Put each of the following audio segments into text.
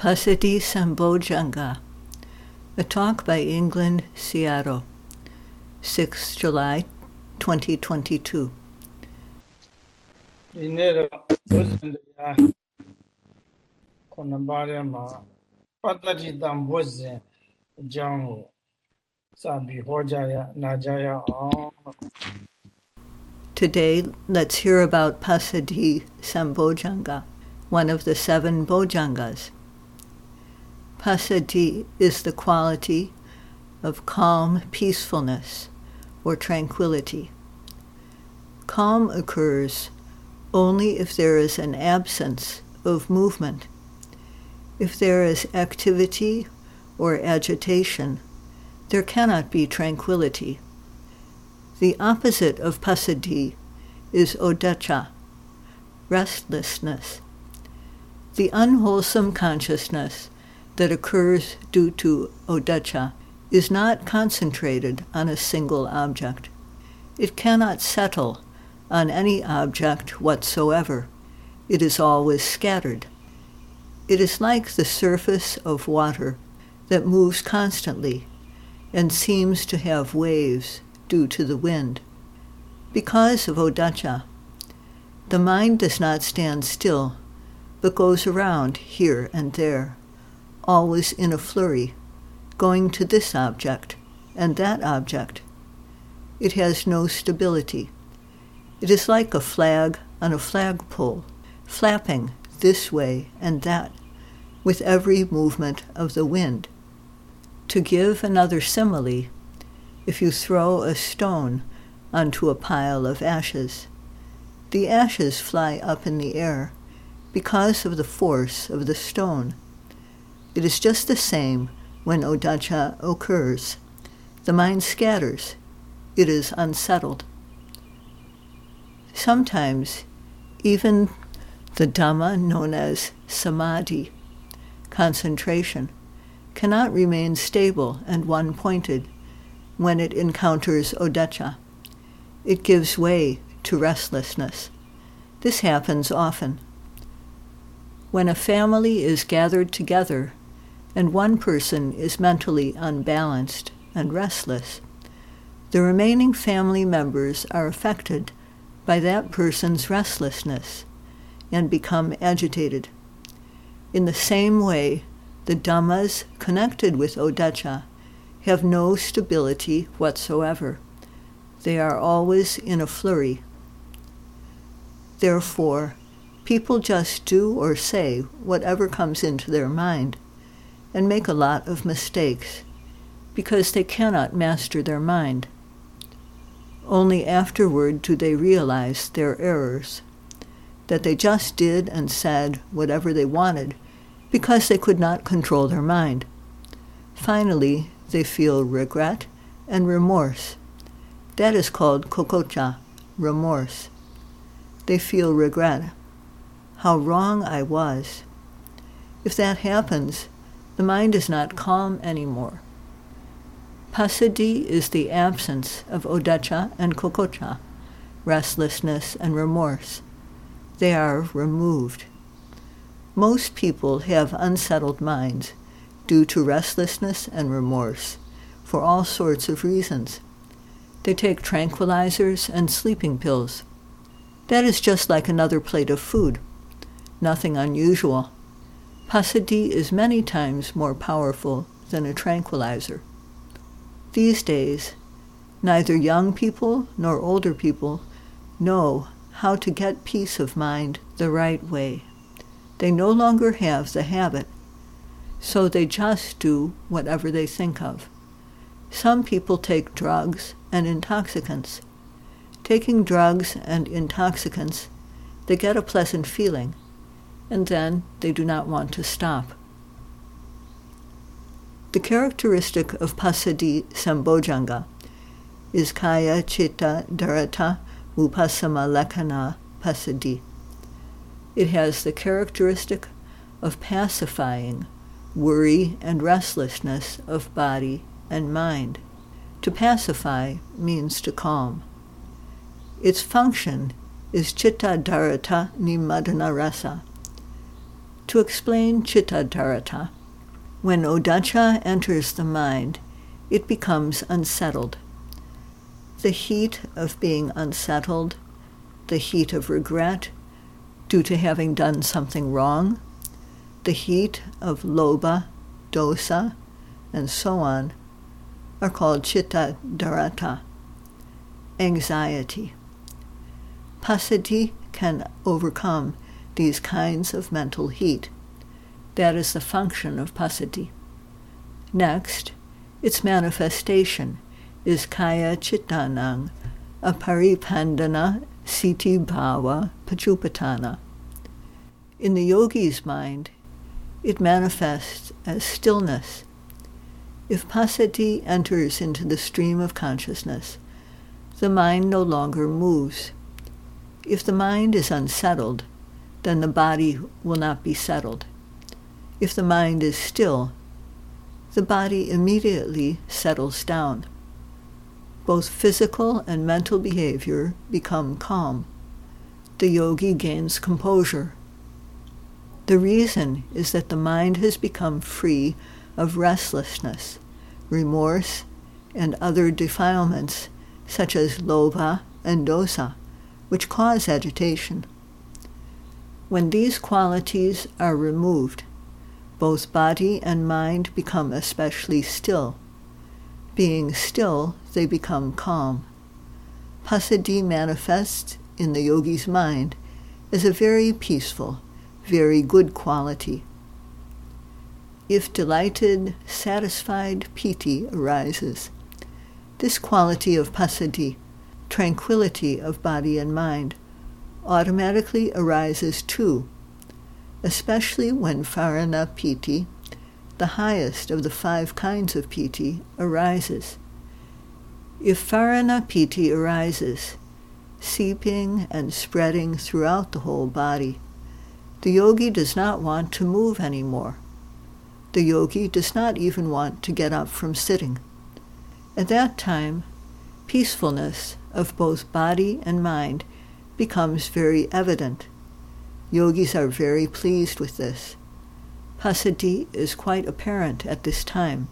Passaddhi Sambojjhanga, a talk by England Seattle, 6 July 2022. Today, let's hear about Passaddhi Sambojjhanga, one of the seven Bojjhangas. Passaddhi is the quality of calm peacefulness or tranquility. Calm occurs only if there is an absence of movement. If there is activity or agitation, there cannot be tranquility. The opposite of passaddhi is uddhacca, restlessness. The unwholesome consciousness that occurs due to uddhacca is not concentrated on a single object. It cannot settle on any object whatsoever. It is always scattered. It is like the surface of water that moves constantly and seems to have waves due to the wind. Because of uddhacca, the mind does not stand still, but goes around here and there, always in a flurry, going to this object and that object. It has no stability. It is like a flag on a flagpole, flapping this way and that with every movement of the wind. To give another simile, if you throw a stone onto a pile of ashes, the ashes fly up in the air because of the force of the stone. It is just the same when uddhacca occurs. The mind scatters. It is unsettled. Sometimes even the Dhamma known as samadhi, concentration, cannot remain stable and one pointed when it encounters uddhacca. It gives way to restlessness. This happens often. When a family is gathered together and one person is mentally unbalanced and restless, the remaining family members are affected by that person's restlessness and become agitated. In the same way, the Dhammas connected with Uddhacca have no stability whatsoever. They are always in a flurry. Therefore, people just do or say whatever comes into their mind and make a lot of mistakes because they cannot master their mind. Only afterward do they realize their errors, that they just did and said whatever they wanted because they could not control their mind. Finally, they feel regret and remorse. That is called kukkucca, remorse. They feel regret. How wrong I was. If that happens, the mind is not calm anymore. Passaddhi is the absence of uddhacca and kukkucca, restlessness and remorse. They are removed. Most people have unsettled minds due to restlessness and remorse for all sorts of reasons. They take tranquilizers and sleeping pills. That is just like another plate of food. Nothing unusual. Passaddhi is many times more powerful than a tranquilizer. These days, neither young people nor older people know how to get peace of mind the right way. They no longer have the habit, so they just do whatever they think of. Some people take drugs and intoxicants. Taking drugs and intoxicants, they get a pleasant feeling, and then they do not want to stop. The characteristic of Passaddhi Sambojjhanga is Kaya Chitta Dharata Upasama Lakkhana Passaddhi. It has the characteristic of pacifying worry and restlessness of body and mind. To pacify means to calm. Its function is chitta dharata nimadana rasa, To explain Chitta Dharata, when Uddhacca enters the mind, it becomes unsettled. The heat of being unsettled, the heat of regret due to having done something wrong, the heat of lobha, dosa, and so on, are called chitta dharata, anxiety. Passaddhi can overcome these kinds of mental heat. That is the function of passaddhi. Next, its manifestation is kaya chittanang, a paripandana siti bhava pachupatana. In the yogi's mind, it manifests as stillness. If passaddhi enters into the stream of consciousness, the mind no longer moves. If the mind is unsettled, then the body will not be settled. If the mind is still, the body immediately settles down. Both physical and mental behavior become calm. The yogi gains composure. The reason is that the mind has become free of restlessness, remorse, and other defilements such as lobha and dosa, which cause agitation. When these qualities are removed, both body and mind become especially still. Being still, they become calm. Passaddhi manifests in the yogi's mind as a very peaceful, very good quality. If delighted, satisfied piti arises, this quality of passaddhi, tranquility of body and mind, automatically arises too, especially when Pharana Piti, the highest of the five kinds of Piti, arises. If Pharana Piti arises, seeping and spreading throughout the whole body, the yogi does not want to move anymore. The yogi does not even want to get up from sitting. At that time, peacefulness of both body and mind becomes very evident. Yogis are very pleased with this. Passaddhi is quite apparent at this time.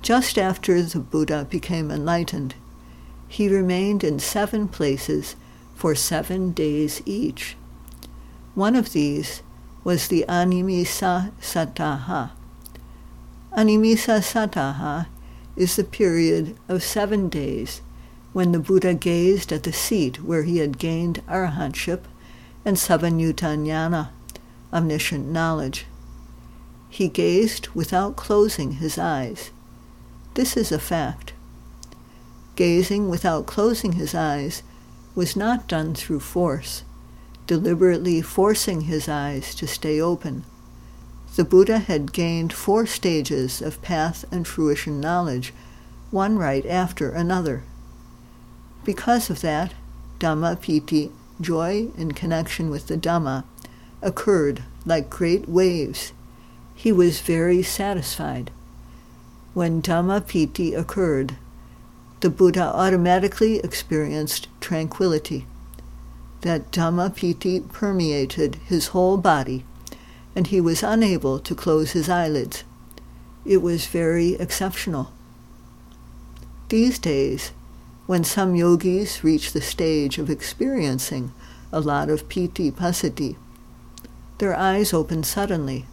Just after the Buddha became enlightened, he remained in seven places for seven days each. One of these was the Animisa Sataha. Animisa Sataha is the period of seven days when the Buddha gazed at the seat where he had gained arahantship and Sabbaññuta omniscient knowledge. He gazed without closing his eyes. This is a fact. Gazing without closing his eyes was not done through force, deliberately forcing his eyes to stay open. The Buddha had gained four stages of path and fruition knowledge, one right after another. Because of that, Dhamma Piti, joy in connection with the Dhamma, occurred like great waves. He was very satisfied. When Dhamma Piti occurred, the Buddha automatically experienced tranquility. That Dhamma Piti permeated his whole body, and he was unable to close his eyelids. It was very exceptional. These days, when some yogis reach the stage of experiencing a lot of piti passaddhi. Their eyes open suddenly.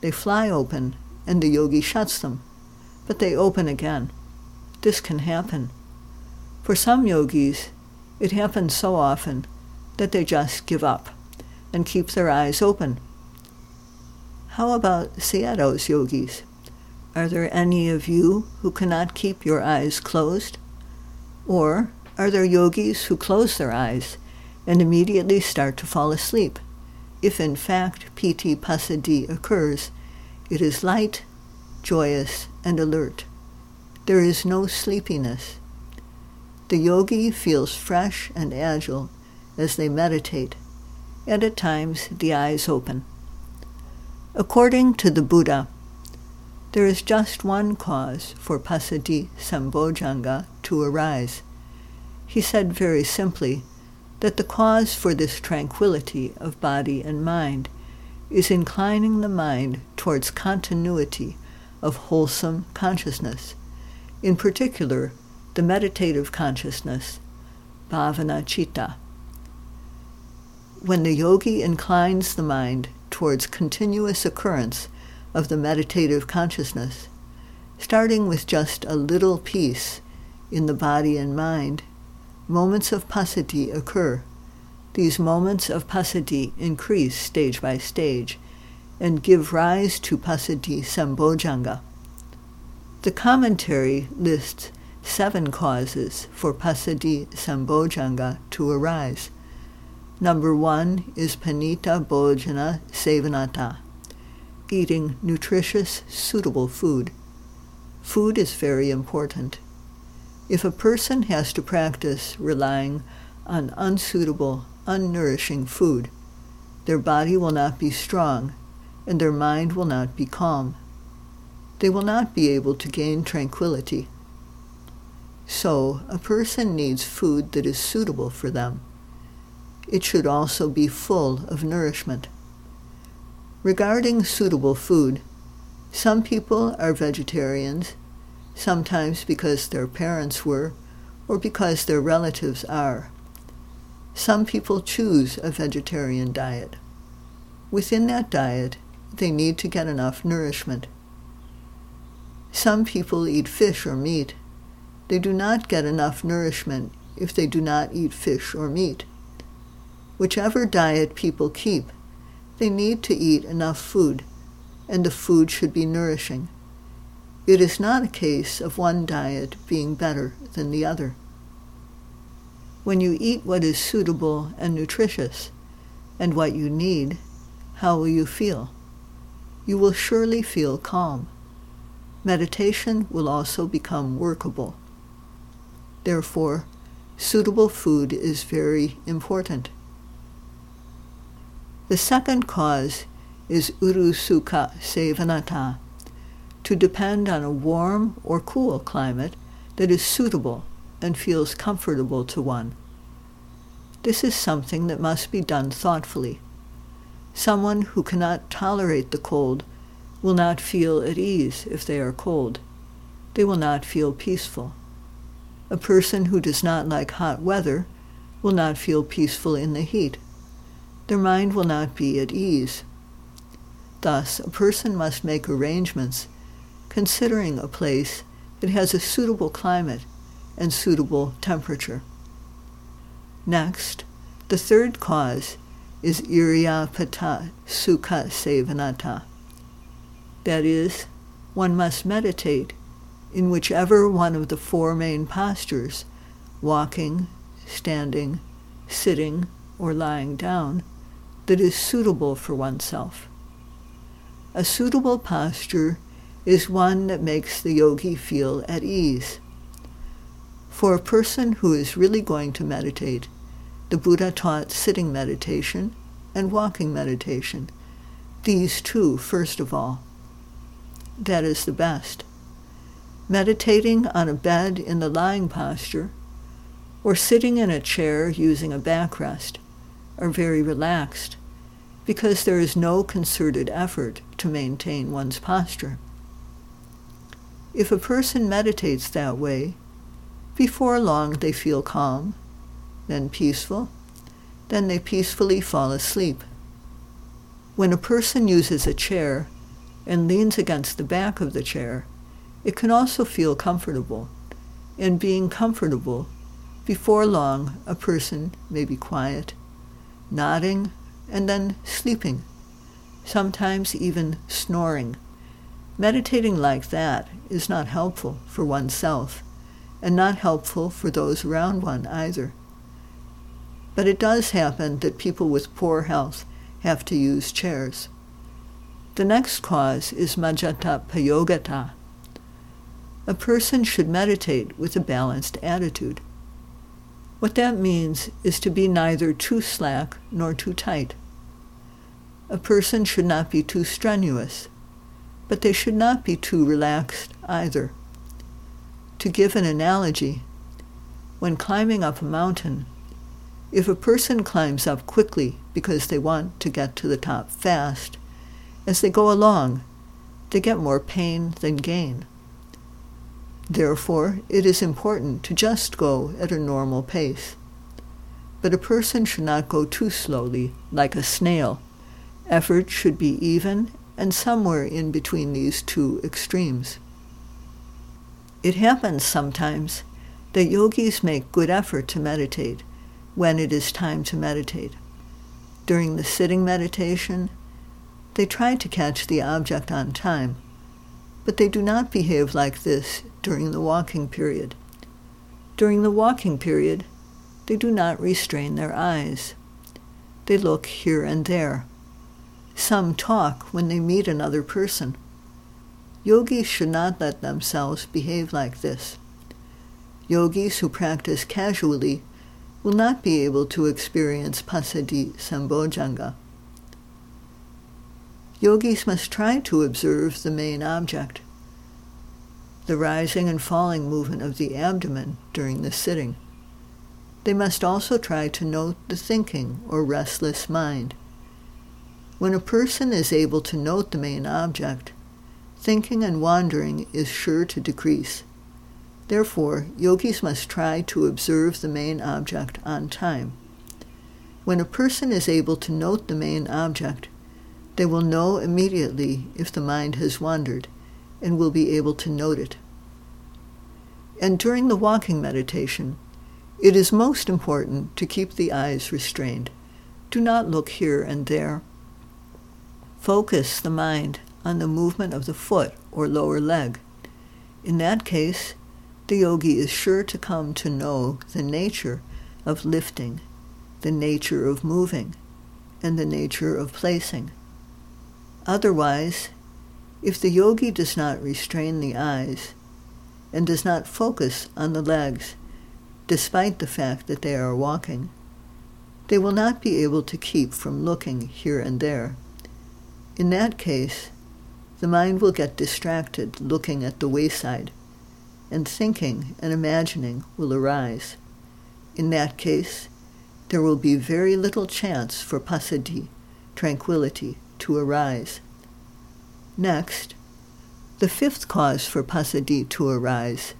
They fly open, and the yogi shuts them, but they open again. This can happen. For some yogis, it happens so often that they just give up and keep their eyes open. How about Sayadaw's yogis? Are there any of you who cannot keep your eyes closed? Or are there yogis who close their eyes and immediately start to fall asleep? If in fact piti passaddhi occurs, it is light, joyous, and alert. There is no sleepiness. The yogi feels fresh and agile as they meditate, and at times the eyes open. According to the Buddha, there is just one cause for passaddhi sambojjhanga to arise. He said very simply that the cause for this tranquility of body and mind is inclining the mind towards continuity of wholesome consciousness, in particular, the meditative consciousness, bhavana citta. When the yogi inclines the mind towards continuous occurrence of the meditative consciousness, starting with just a little peace in the body and mind, moments of passaddhi occur. These moments of passaddhi increase stage by stage and give rise to passaddhi sambojjhanga. The commentary lists seven causes for passaddhi sambojjhanga to arise. Number one is panita bhojana sevanata, eating nutritious, suitable food. Food is very important. If a person has to practice relying on unsuitable, unnourishing food, their body will not be strong and their mind will not be calm. They will not be able to gain tranquility. So, a person needs food that is suitable for them. It should also be full of nourishment. Regarding suitable food, some people are vegetarians, sometimes because their parents were, or because their relatives are. Some people choose a vegetarian diet. Within that diet, they need to get enough nourishment. Some people eat fish or meat. They do not get enough nourishment if they do not eat fish or meat. Whichever diet people keep, they need to eat enough food, and the food should be nourishing. It is not a case of one diet being better than the other. When you eat what is suitable and nutritious, and what you need, how will you feel? You will surely feel calm. Meditation will also become workable. Therefore, suitable food is very important. The second cause is utusukha sevanata, to depend on a warm or cool climate that is suitable and feels comfortable to one. This is something that must be done thoughtfully. Someone who cannot tolerate the cold will not feel at ease if they are cold. They will not feel peaceful. A person who does not like hot weather will not feel peaceful in the heat. Their mind will not be at ease. Thus, a person must make arrangements considering a place that has a suitable climate and suitable temperature. Next, the third cause is Iriyapatha Sukha Sevanata. That is, one must meditate in whichever one of the four main postures, walking, standing, sitting, or lying down, that is suitable for oneself. A suitable posture is one that makes the yogi feel at ease. For a person who is really going to meditate, the Buddha taught sitting meditation and walking meditation. These two, first of all. That is the best. Meditating on a bed in the lying posture or sitting in a chair using a backrest are very relaxed because there is no concerted effort to maintain one's posture. If a person meditates that way, before long they feel calm then peaceful, then they peacefully fall asleep. When a person uses a chair and leans against the back of the chair, it can also feel comfortable. And being comfortable, before long a person may be quiet, nodding, and then sleeping, sometimes even snoring. Meditating like that is not helpful for oneself, and not helpful for those around one either. But it does happen that people with poor health have to use chairs. The next cause is majjhata payogata. A person should meditate with a balanced attitude. What that means is to be neither too slack nor too tight. A person should not be too strenuous, but they should not be too relaxed either. To give an analogy, when climbing up a mountain, if a person climbs up quickly because they want to get to the top fast, As they go along, they get more pain than gain. Therefore, it is important to just go at a normal pace. But a person should not go too slowly, like a snail. Effort should be even and somewhere in between these two extremes. It happens sometimes that yogis make good effort to meditate when it is time to meditate. During the sitting meditation, they try to catch the object on time, but they do not behave like this during the walking period. During the walking period, they do not restrain their eyes. They look here and there. Some talk when they meet another person. Yogis should not let themselves behave like this. Yogis who practice casually will not be able to experience Passaddhi sambojjhanga. Yogis must try to observe the main object, the rising and falling movement of the abdomen during the sitting. They must also try to note the thinking or restless mind. When a person is able to note the main object, thinking and wandering is sure to decrease. Therefore, yogis must try to observe the main object on time. When a person is able to note the main object, they will know immediately if the mind has wandered and will be able to note it. And during the walking meditation, it is most important to keep the eyes restrained. Do not look here and there. Focus the mind on the movement of the foot or lower leg. In that case, the yogi is sure to come to know the nature of lifting, the nature of moving, and the nature of placing. Otherwise, if the yogi does not restrain the eyes and does not focus on the legs, despite the fact that they are walking, they will not be able to keep from looking here and there. In that case, the mind will get distracted looking at the wayside, and thinking and imagining will arise. In that case, there will be very little chance for passaddhi, tranquility, to arise. Next, the fifth cause for passaddhi to arise,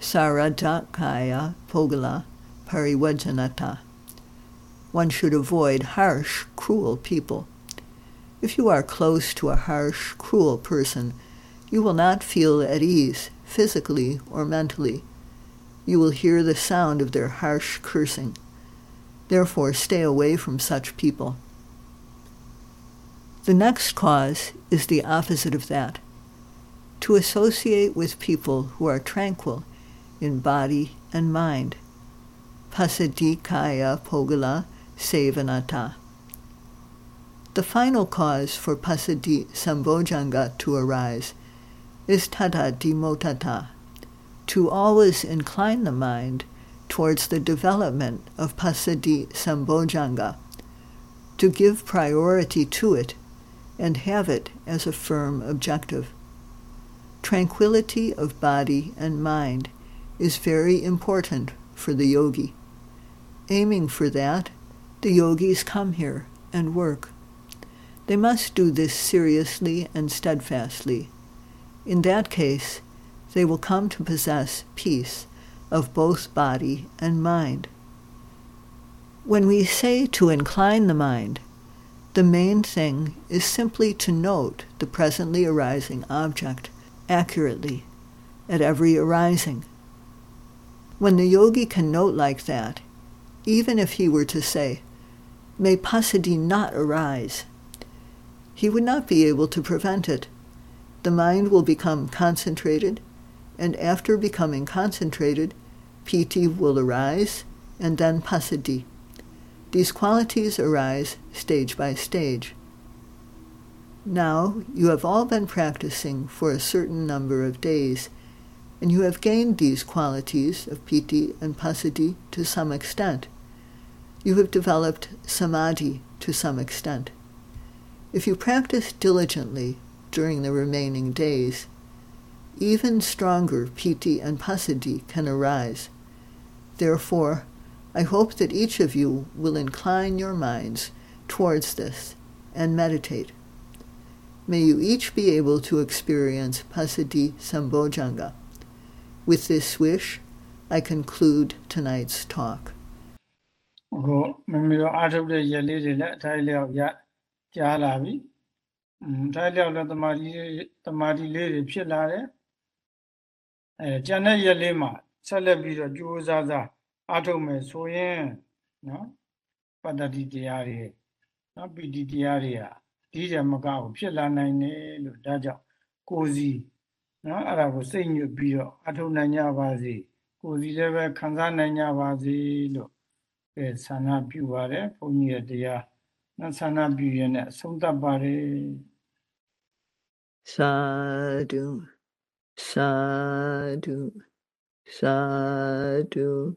saradakaya pogala parivajanata. One should avoid harsh, cruel people. If you are close to a harsh, cruel person, you will not feel at ease, physically or mentally. You will hear the sound of their harsh cursing. Therefore, stay away from such people. The next cause is the opposite of that to associate with people who are tranquil in body and mind. Pasadikaya Pogala Sevanata. The final cause for Passaddhi Sambojjhanga to arise is Tata Dimotata, to always incline the mind towards the development of Passaddhi Sambojjhanga, to give priority to it and have it as a firm objective. Tranquility of body and mind is very important for the yogi. Aiming for that, the yogis come here and work. They must do this seriously and steadfastly. In that case, they will come to possess peace of both body and mind. When we say to incline the mind, the main thing is simply to note the presently arising object accurately at every arising. When the yogi can note like that, even if he were to say, May Passaddhi not arise, he would not be able to prevent it. The mind will become concentrated, and after becoming concentrated, piti will arise, and then passaddhi. These qualities arise stage by stage. Now you have all been practicing for a certain number of days, and you have gained these qualities of piti and passaddhi to some extent. You have developed samadhi to some extent. If you practice diligently during the remaining days, even stronger piti and passaddhi can arise. Therefore, I hope that each of you will incline your minds towards this and meditate. May you each be able to experience passaddhi sambojjhanga. With this wish, I conclude tonight's talk. ကြားလာပြီ။အင်းအထိုက်လျောက်လည်းတမာတိတမာတိလေးတွေဖြစ်လာတယ်။အဲကျန်တဲ့ရက်လေးမှာဆက်လက်ပြီးတော့ကြိုးစားစားအားထုတ်မယ်ဆိုရင်နော်ပတ္တတိတရားတွေနော်ပီတိတရားတွေဟာဒီတယ်မကဘူးဖြစ်လာနိုင်တယ်လို့ဒါကြောင့်ကိုယ်စီနော်အဲ့ဒါကိုစိတ်ညွတ်ပြီးတော့အားထုတ်နိုင်ကြပါစေ။ကိုယ်စီလည်းပဲခံစားနိုင်ကြပါစေလို့ကဲဆန္ဒပြုပါတယ်ဘုန်းကြီးရဲ့တရား နော်ဆန္ဒပြုရနဲ့အဆုံးသတ်ပါတယ် Sadhu, sadhu, sadhu.